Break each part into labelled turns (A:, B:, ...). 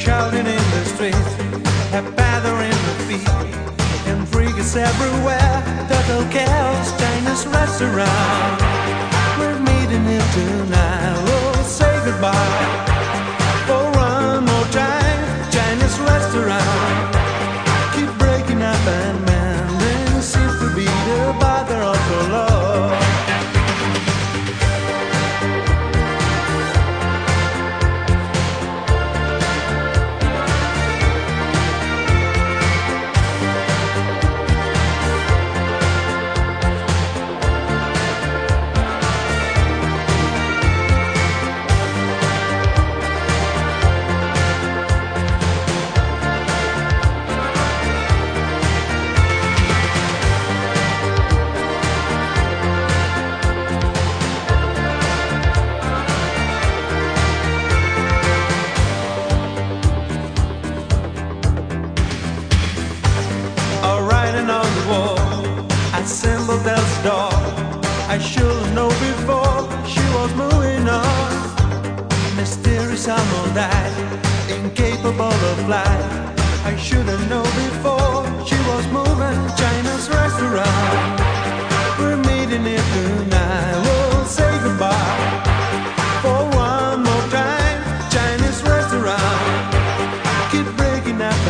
A: shouting in the streets, a pattern in the feet, and freaks everywhere. Total chaos, Chinese restaurant. We're meeting here tonight. Oh, say goodbye. I assembled door. I should known before she was moving on. Mysterious incapable of. I should before she was moving. China's restaurant. We're meeting tonight. We'll say goodbye for one more time. Chinese restaurant keep breaking up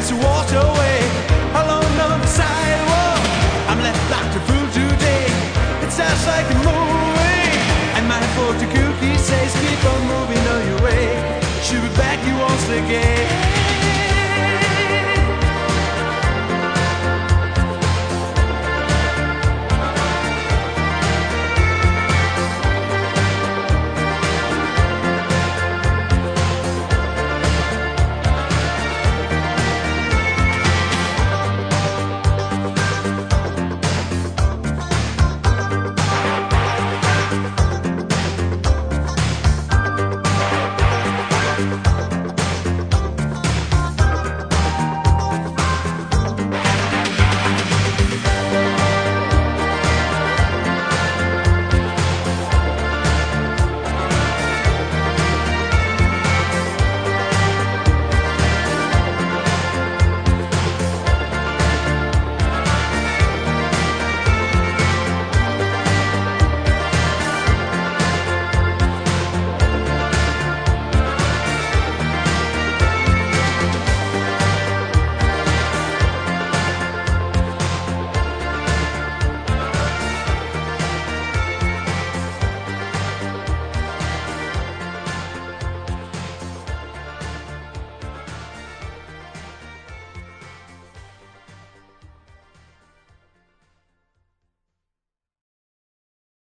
A: sense you away alone on the sidewalk. I'm left like a fool today. Like a movie. And my says keep on moving on your way. She'll be back once again.